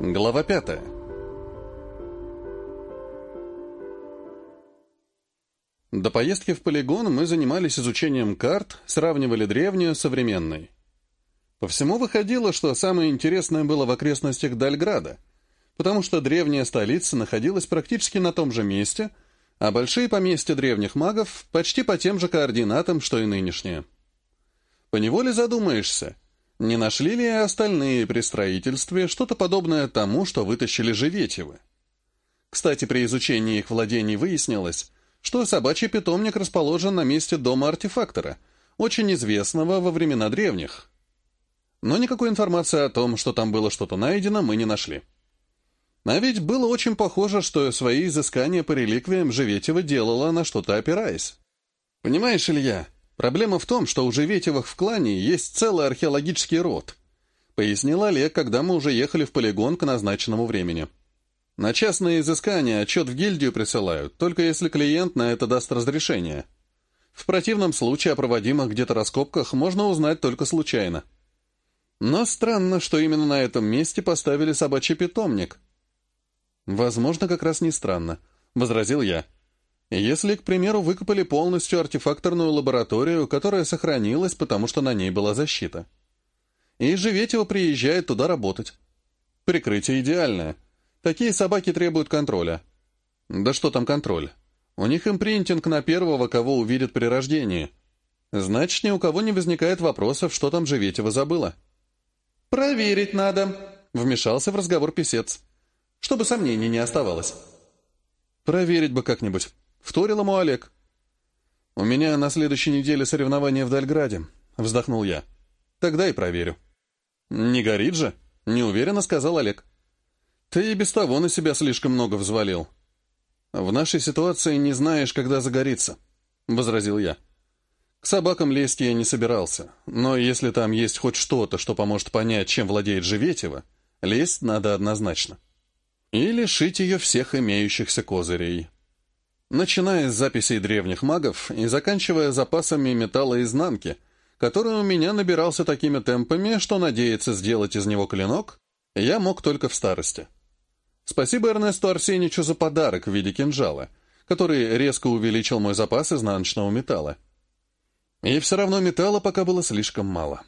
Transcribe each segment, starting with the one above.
Глава пятая. До поездки в полигон мы занимались изучением карт, сравнивали древнюю с современной. По всему выходило, что самое интересное было в окрестностях Дальграда, потому что древняя столица находилась практически на том же месте, а большие поместья древних магов почти по тем же координатам, что и нынешние. Поневоле задумаешься, не нашли ли остальные при строительстве что-то подобное тому, что вытащили Живетевы? Кстати, при изучении их владений выяснилось, что собачий питомник расположен на месте дома артефактора, очень известного во времена древних. Но никакой информации о том, что там было что-то найдено, мы не нашли. А ведь было очень похоже, что свои изыскания по реликвиям Живетева делала на что-то опираясь. Понимаешь, Илья, Проблема в том, что у Живетевых в клане есть целый археологический род, пояснил Олег, когда мы уже ехали в полигон к назначенному времени. На частные изыскания отчет в гильдию присылают, только если клиент на это даст разрешение. В противном случае о проводимых где-то раскопках можно узнать только случайно. Но странно, что именно на этом месте поставили собачий питомник. «Возможно, как раз не странно», — возразил я. Если, к примеру, выкопали полностью артефакторную лабораторию, которая сохранилась, потому что на ней была защита. И Живетева приезжает туда работать. Прикрытие идеальное. Такие собаки требуют контроля. Да что там контроль? У них импринтинг на первого, кого увидят при рождении. Значит, ни у кого не возникает вопросов, что там Живетева забыла. «Проверить надо», — вмешался в разговор писец. «Чтобы сомнений не оставалось». «Проверить бы как-нибудь». Вторил ему Олег. «У меня на следующей неделе соревнования в Дальграде», — вздохнул я. «Тогда и проверю». «Не горит же?» — неуверенно сказал Олег. «Ты и без того на себя слишком много взвалил». «В нашей ситуации не знаешь, когда загорится», — возразил я. «К собакам лезть я не собирался, но если там есть хоть что-то, что поможет понять, чем владеет Живетева, лезть надо однозначно. И лишить ее всех имеющихся козырей» начиная с записей древних магов и заканчивая запасами металла изнанки, который у меня набирался такими темпами, что надеяться сделать из него клинок я мог только в старости. Спасибо Эрнесту Арсеничу за подарок в виде кинжала, который резко увеличил мой запас изнаночного металла. И все равно металла пока было слишком мало.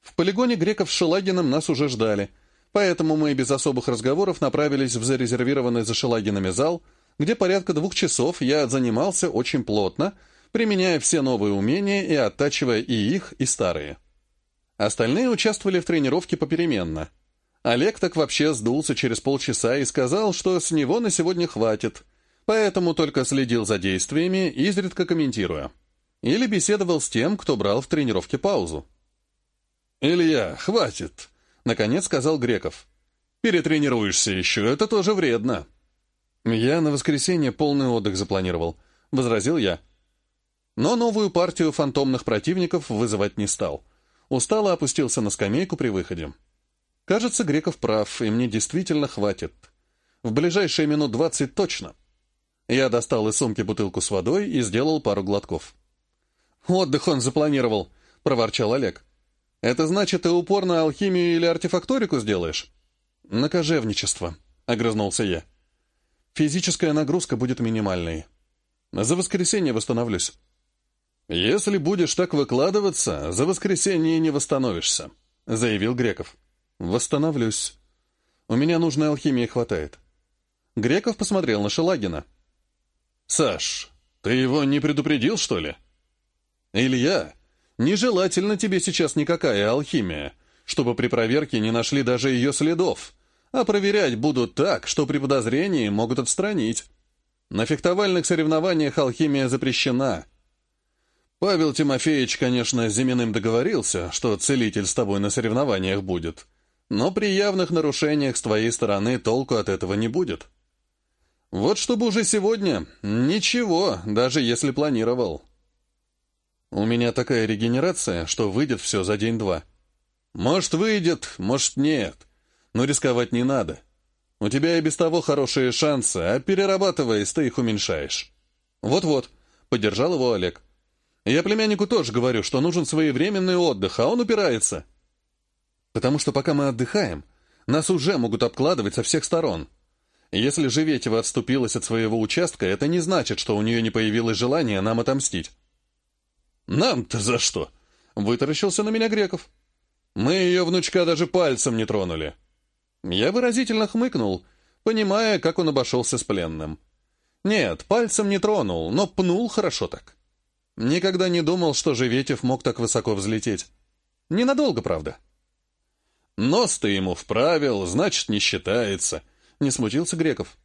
В полигоне греков с Шелагиным нас уже ждали, поэтому мы без особых разговоров направились в зарезервированный за Шелагинами зал — где порядка двух часов я занимался очень плотно, применяя все новые умения и оттачивая и их, и старые. Остальные участвовали в тренировке попеременно. Олег так вообще сдулся через полчаса и сказал, что с него на сегодня хватит, поэтому только следил за действиями, изредка комментируя. Или беседовал с тем, кто брал в тренировке паузу. «Илья, хватит», — наконец сказал Греков. «Перетренируешься еще, это тоже вредно». «Я на воскресенье полный отдых запланировал», — возразил я. Но новую партию фантомных противников вызывать не стал. Устало опустился на скамейку при выходе. Кажется, Греков прав, и мне действительно хватит. В ближайшие минут двадцать точно. Я достал из сумки бутылку с водой и сделал пару глотков. «Отдых он запланировал», — проворчал Олег. «Это значит, ты упорно алхимию или артефакторику сделаешь?» «На кожевничество», — огрызнулся я. Физическая нагрузка будет минимальной. За воскресенье восстановлюсь. «Если будешь так выкладываться, за воскресенье не восстановишься», — заявил Греков. «Восстановлюсь. У меня нужной алхимии хватает». Греков посмотрел на Шелагина. «Саш, ты его не предупредил, что ли?» «Илья, нежелательно тебе сейчас никакая алхимия, чтобы при проверке не нашли даже ее следов», а проверять будут так, что при подозрении могут отстранить. На фехтовальных соревнованиях алхимия запрещена. Павел Тимофеевич, конечно, с Зиминым договорился, что целитель с тобой на соревнованиях будет, но при явных нарушениях с твоей стороны толку от этого не будет. Вот чтобы уже сегодня ничего, даже если планировал. У меня такая регенерация, что выйдет все за день-два. Может, выйдет, может, нет но рисковать не надо. У тебя и без того хорошие шансы, а перерабатываясь, ты их уменьшаешь. Вот-вот, поддержал его Олег. Я племяннику тоже говорю, что нужен своевременный отдых, а он упирается. Потому что пока мы отдыхаем, Нас уже могут обкладывать со всех сторон. Если Живетева отступилась от своего участка, это не значит, что у нее не появилось желание нам отомстить. «Нам-то за что?» — вытаращился на меня Греков. «Мы ее внучка даже пальцем не тронули». Я выразительно хмыкнул, понимая, как он обошелся с пленным. Нет, пальцем не тронул, но пнул хорошо так. Никогда не думал, что Живетев мог так высоко взлететь. Ненадолго, правда. Нос ты ему вправил, значит, не считается. Не смутился Греков.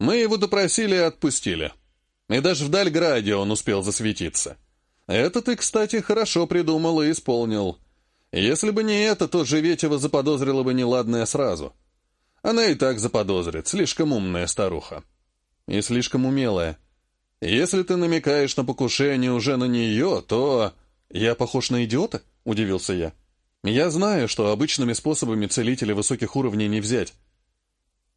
Мы его допросили и отпустили. И даже в Дальграде он успел засветиться. Это ты, кстати, хорошо придумал и исполнил. Если бы не это, то Живетева заподозрила бы неладное сразу. Она и так заподозрит, слишком умная старуха. И слишком умелая. Если ты намекаешь на покушение уже на нее, то... Я похож на идиота? Удивился я. Я знаю, что обычными способами целителя высоких уровней не взять.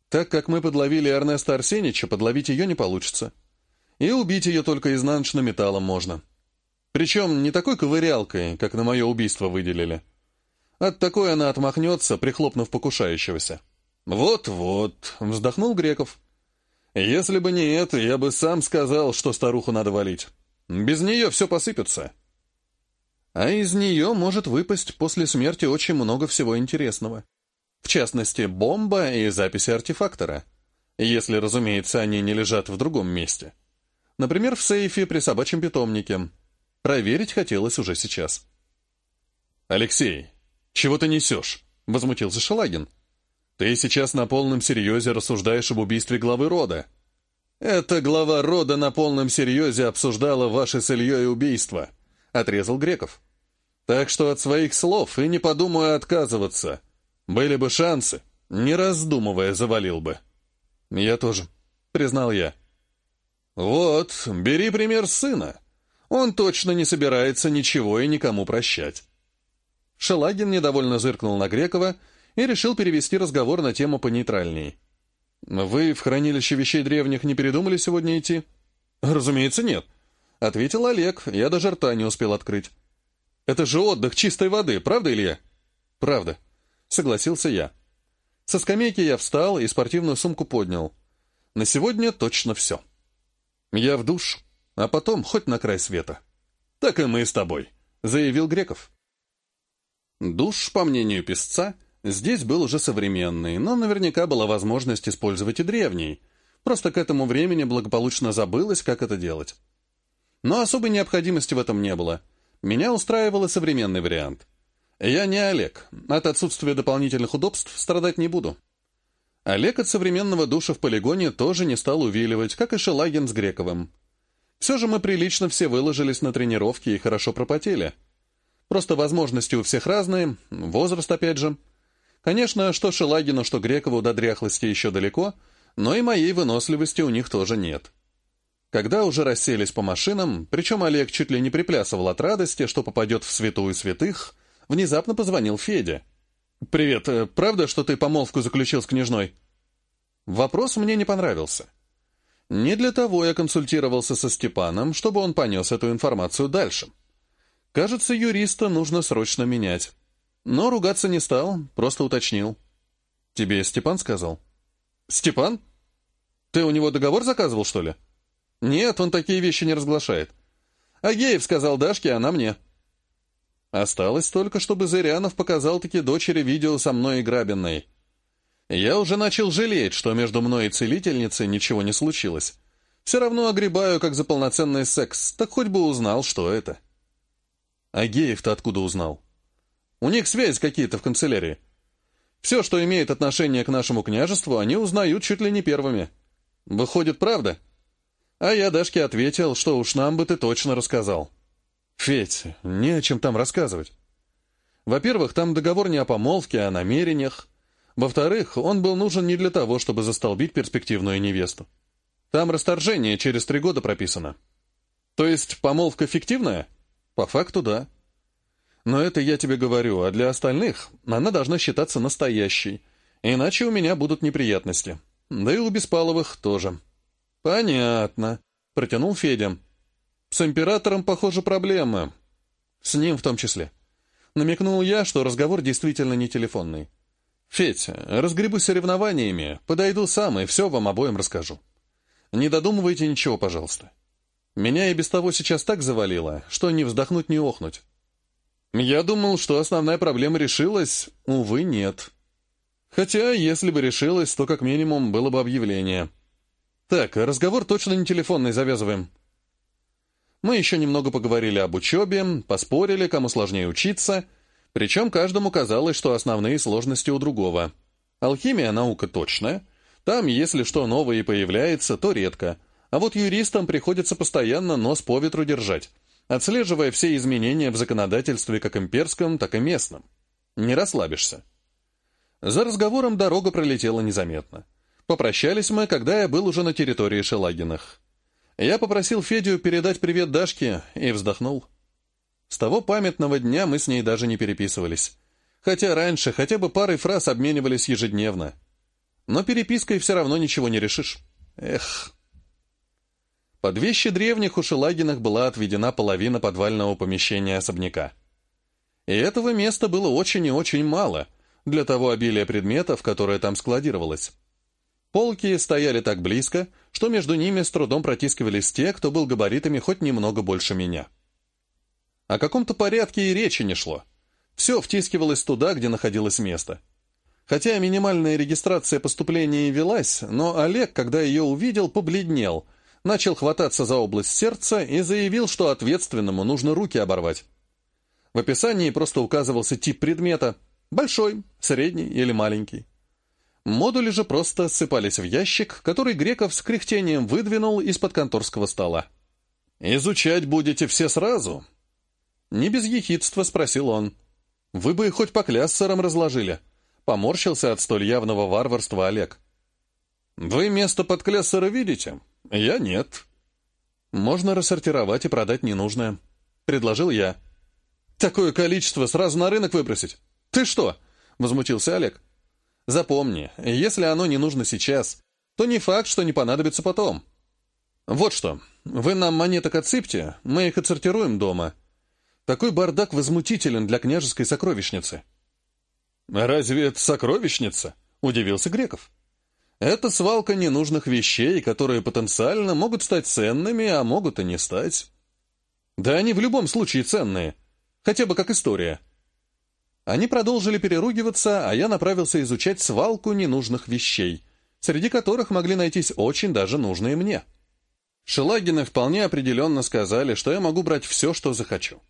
Так как мы подловили Эрнеста Арсенича, подловить ее не получится. И убить ее только изнаночным металлом можно. Причем не такой ковырялкой, как на мое убийство выделили. От такой она отмахнется, прихлопнув покушающегося. «Вот-вот», — вздохнул Греков. «Если бы не это, я бы сам сказал, что старуху надо валить. Без нее все посыпется». А из нее может выпасть после смерти очень много всего интересного. В частности, бомба и записи артефактора. Если, разумеется, они не лежат в другом месте. Например, в сейфе при собачьем питомнике. Проверить хотелось уже сейчас. «Алексей, чего ты несешь?» — возмутился Шалагин. «Ты сейчас на полном серьезе рассуждаешь об убийстве главы рода». «Это глава рода на полном серьезе обсуждала ваше с Ильей убийство», — отрезал Греков. «Так что от своих слов и не подумаю отказываться. Были бы шансы, не раздумывая, завалил бы. Я тоже, признал я. Вот, бери пример сына. Он точно не собирается ничего и никому прощать. Шелагин недовольно зыркнул на Грекова и решил перевести разговор на тему понейтральней. «Вы в хранилище вещей древних не передумали сегодня идти?» «Разумеется, нет», — ответил Олег, я даже рта не успел открыть. «Это же отдых чистой воды, правда, Илья?» «Правда», Согласился я. Со скамейки я встал и спортивную сумку поднял. На сегодня точно все. Я в душ, а потом хоть на край света. Так и мы с тобой, заявил Греков. Душ, по мнению песца, здесь был уже современный, но наверняка была возможность использовать и древний. Просто к этому времени благополучно забылось, как это делать. Но особой необходимости в этом не было. Меня устраивал и современный вариант. Я не Олег. От отсутствия дополнительных удобств страдать не буду. Олег от современного душа в полигоне тоже не стал увиливать, как и Шелагин с Грековым. Все же мы прилично все выложились на тренировки и хорошо пропотели. Просто возможности у всех разные, возраст опять же. Конечно, что Шелагину, что Грекову до дряхлости еще далеко, но и моей выносливости у них тоже нет. Когда уже расселись по машинам, причем Олег чуть ли не приплясывал от радости, что попадет в святую святых, внезапно позвонил Федя. «Привет, э, правда, что ты помолвку заключил с княжной?» Вопрос мне не понравился. Не для того я консультировался со Степаном, чтобы он понес эту информацию дальше. Кажется, юриста нужно срочно менять. Но ругаться не стал, просто уточнил. «Тебе Степан сказал?» «Степан? Ты у него договор заказывал, что ли?» «Нет, он такие вещи не разглашает. Агеев сказал Дашке, а она мне». Осталось только, чтобы Зырянов показал-таки дочери видео со мной и Грабиной. Я уже начал жалеть, что между мной и целительницей ничего не случилось. Все равно огребаю, как за полноценный секс, так хоть бы узнал, что это. А Геев-то откуда узнал? У них связь какие-то в канцелярии. Все, что имеет отношение к нашему княжеству, они узнают чуть ли не первыми. Выходит, правда? А я Дашке ответил, что уж нам бы ты точно рассказал. «Федь, не о чем там рассказывать. Во-первых, там договор не о помолвке, а о намерениях. Во-вторых, он был нужен не для того, чтобы застолбить перспективную невесту. Там расторжение через три года прописано. То есть помолвка фиктивная? По факту, да. Но это я тебе говорю, а для остальных она должна считаться настоящей, иначе у меня будут неприятности. Да и у Беспаловых тоже. Понятно, протянул Федя. С императором, похоже, проблемы. С ним в том числе. Намекнул я, что разговор действительно не телефонный. «Федь, разгребу соревнованиями, подойду сам и все вам обоим расскажу. Не додумывайте ничего, пожалуйста. Меня и без того сейчас так завалило, что не вздохнуть, не охнуть. Я думал, что основная проблема решилась, увы, нет. Хотя, если бы решилась, то как минимум было бы объявление. Так, разговор точно не телефонный, завязываем. Мы еще немного поговорили об учебе, поспорили, кому сложнее учиться, причем каждому казалось, что основные сложности у другого. Алхимия — наука точная. Там, если что новое и появляется, то редко. А вот юристам приходится постоянно нос по ветру держать, отслеживая все изменения в законодательстве как имперском, так и местном. Не расслабишься. За разговором дорога пролетела незаметно. Попрощались мы, когда я был уже на территории Шелагинах. Я попросил Федю передать привет Дашке и вздохнул. С того памятного дня мы с ней даже не переписывались. Хотя раньше хотя бы парой фраз обменивались ежедневно. Но перепиской все равно ничего не решишь. Эх. Под вещи древних у Шелагинах была отведена половина подвального помещения особняка. И этого места было очень и очень мало для того обилия предметов, которое там складировалось. Полки стояли так близко, что между ними с трудом протискивались те, кто был габаритами хоть немного больше меня. О каком-то порядке и речи не шло. Все втискивалось туда, где находилось место. Хотя минимальная регистрация поступления и велась, но Олег, когда ее увидел, побледнел, начал хвататься за область сердца и заявил, что ответственному нужно руки оборвать. В описании просто указывался тип предмета – большой, средний или маленький. Модули же просто ссыпались в ящик, который Греков с кряхтением выдвинул из-под конторского стола. «Изучать будете все сразу?» Не без ехидства спросил он. «Вы бы хоть по кляссерам разложили». Поморщился от столь явного варварства Олег. «Вы место под кляссера видите? Я нет». «Можно рассортировать и продать ненужное», — предложил я. «Такое количество сразу на рынок выбросить? Ты что?» — возмутился Олег. Запомни, если оно не нужно сейчас, то не факт, что не понадобится потом. Вот что, вы нам монеток отсыпьте, мы их отсортируем дома. Такой бардак возмутителен для княжеской сокровищницы. «Разве это сокровищница?» — удивился Греков. «Это свалка ненужных вещей, которые потенциально могут стать ценными, а могут и не стать. Да они в любом случае ценные, хотя бы как история». Они продолжили переругиваться, а я направился изучать свалку ненужных вещей, среди которых могли найтись очень даже нужные мне. Шелагины вполне определенно сказали, что я могу брать все, что захочу.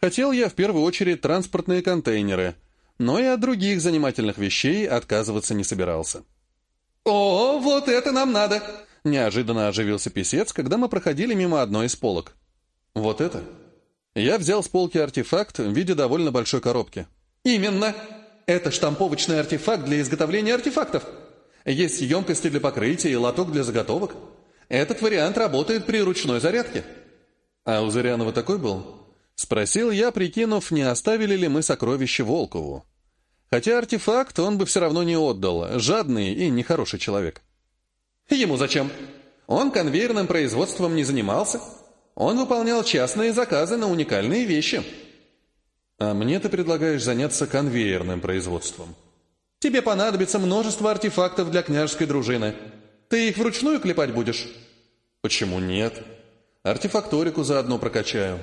Хотел я в первую очередь транспортные контейнеры, но и от других занимательных вещей отказываться не собирался. «О, вот это нам надо!» Неожиданно оживился писец, когда мы проходили мимо одной из полок. «Вот это?» Я взял с полки артефакт в виде довольно большой коробки. «Именно! Это штамповочный артефакт для изготовления артефактов. Есть емкости для покрытия и лоток для заготовок. Этот вариант работает при ручной зарядке». «А у Зырянова такой был?» Спросил я, прикинув, не оставили ли мы сокровище Волкову. Хотя артефакт он бы все равно не отдал, жадный и нехороший человек. «Ему зачем? Он конвейерным производством не занимался». Он выполнял частные заказы на уникальные вещи. А мне ты предлагаешь заняться конвейерным производством. Тебе понадобится множество артефактов для княжеской дружины. Ты их вручную клепать будешь? Почему нет? Артефакторику заодно прокачаю.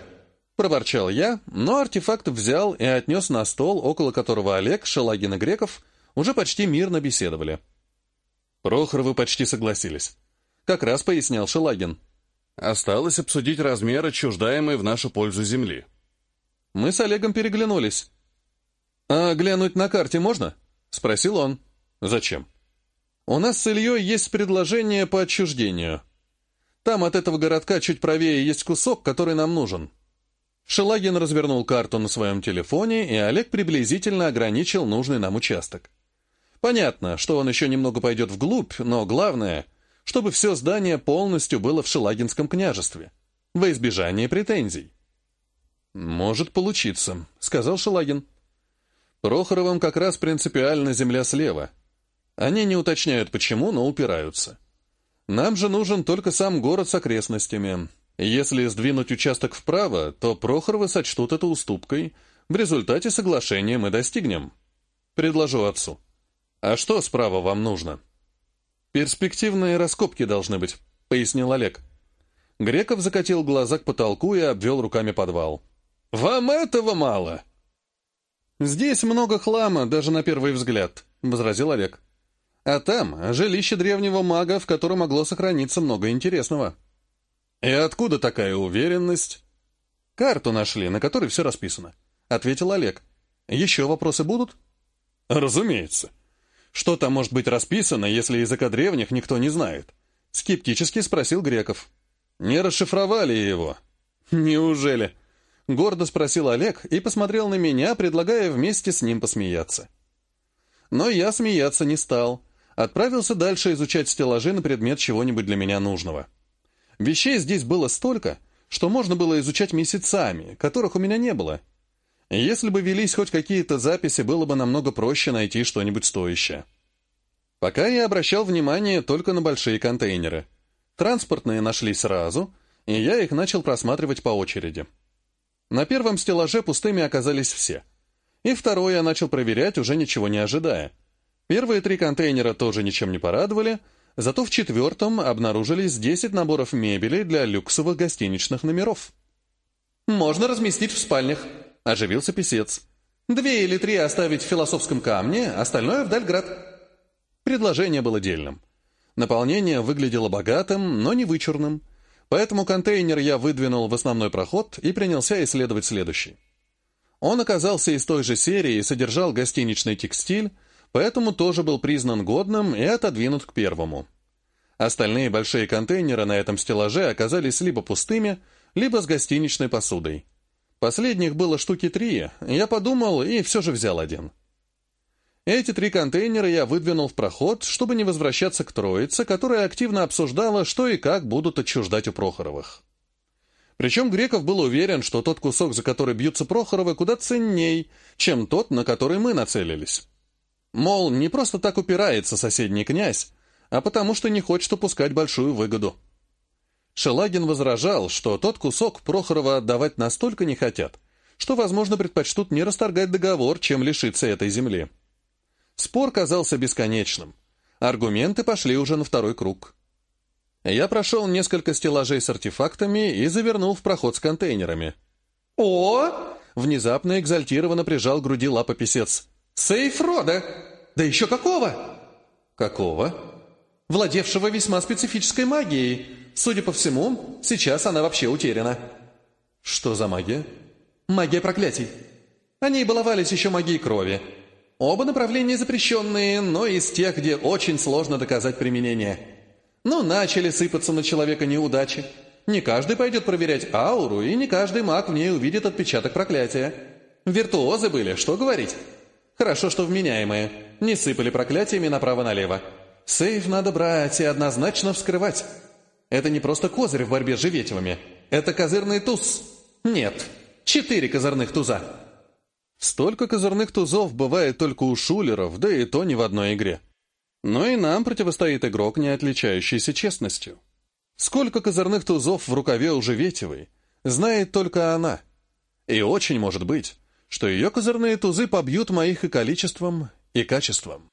Проворчал я, но артефакт взял и отнес на стол, около которого Олег, Шелагин и Греков уже почти мирно беседовали. Прохоровы почти согласились. Как раз пояснял Шелагин. Осталось обсудить размер отчуждаемой в нашу пользу земли. Мы с Олегом переглянулись. «А глянуть на карте можно?» — спросил он. «Зачем?» «У нас с Ильей есть предложение по отчуждению. Там от этого городка чуть правее есть кусок, который нам нужен». Шелагин развернул карту на своем телефоне, и Олег приблизительно ограничил нужный нам участок. Понятно, что он еще немного пойдет вглубь, но главное — чтобы все здание полностью было в Шелагинском княжестве, во избежание претензий. «Может получиться», — сказал Шелагин. «Прохоровым как раз принципиально земля слева. Они не уточняют почему, но упираются. Нам же нужен только сам город с окрестностями. Если сдвинуть участок вправо, то Прохоровы сочтут это уступкой. В результате соглашения мы достигнем. Предложу отцу. «А что справа вам нужно?» «Перспективные раскопки должны быть», — пояснил Олег. Греков закатил глаза к потолку и обвел руками подвал. «Вам этого мало?» «Здесь много хлама, даже на первый взгляд», — возразил Олег. «А там жилище древнего мага, в котором могло сохраниться много интересного». «И откуда такая уверенность?» «Карту нашли, на которой все расписано», — ответил Олег. «Еще вопросы будут?» «Разумеется. Что там может быть расписано, если языка древних никто не знает?» Скептически спросил Греков. «Не расшифровали его?» «Неужели?» Гордо спросил Олег и посмотрел на меня, предлагая вместе с ним посмеяться. Но я смеяться не стал. Отправился дальше изучать стеллажи на предмет чего-нибудь для меня нужного. Вещей здесь было столько, что можно было изучать месяцами, которых у меня не было. Если бы велись хоть какие-то записи, было бы намного проще найти что-нибудь стоящее. Пока я обращал внимание только на большие контейнеры. Транспортные нашли сразу, и я их начал просматривать по очереди. На первом стеллаже пустыми оказались все. И второй я начал проверять, уже ничего не ожидая. Первые три контейнера тоже ничем не порадовали, зато в четвертом обнаружились 10 наборов мебели для люксовых гостиничных номеров. «Можно разместить в спальнях», Оживился писец. «Две или три оставить в философском камне, остальное в Дальград». Предложение было дельным. Наполнение выглядело богатым, но не вычурным, поэтому контейнер я выдвинул в основной проход и принялся исследовать следующий. Он оказался из той же серии и содержал гостиничный текстиль, поэтому тоже был признан годным и отодвинут к первому. Остальные большие контейнеры на этом стеллаже оказались либо пустыми, либо с гостиничной посудой. Последних было штуки три, я подумал и все же взял один. Эти три контейнера я выдвинул в проход, чтобы не возвращаться к троице, которая активно обсуждала, что и как будут отчуждать у Прохоровых. Причем Греков был уверен, что тот кусок, за который бьются Прохоровы, куда ценней, чем тот, на который мы нацелились. Мол, не просто так упирается соседний князь, а потому что не хочет упускать большую выгоду. Шелагин возражал, что тот кусок Прохорова отдавать настолько не хотят, что, возможно, предпочтут не расторгать договор, чем лишиться этой земли. Спор казался бесконечным. Аргументы пошли уже на второй круг. Я прошел несколько стеллажей с артефактами и завернул в проход с контейнерами. «О!» — внезапно экзальтированно прижал к груди лапописец. «Сейф рода! Да еще какого?» «Какого?» «Владевшего весьма специфической магией, Судя по всему, сейчас она вообще утеряна. Что за магия? Магия проклятий. Они баловались еще магией крови. Оба направления запрещенные, но из тех, где очень сложно доказать применение. Ну, начали сыпаться на человека неудачи. Не каждый пойдет проверять ауру, и не каждый маг в ней увидит отпечаток проклятия. Виртуозы были, что говорить. Хорошо, что вменяемые. Не сыпали проклятиями направо-налево. Сейф надо брать и однозначно вскрывать. Это не просто козырь в борьбе с Живетевыми. Это козырный туз. Нет, четыре козырных туза. Столько козырных тузов бывает только у шулеров, да и то не в одной игре. Но и нам противостоит игрок, не отличающийся честностью. Сколько козырных тузов в рукаве у Живетевой, знает только она. И очень может быть, что ее козырные тузы побьют моих и количеством, и качеством.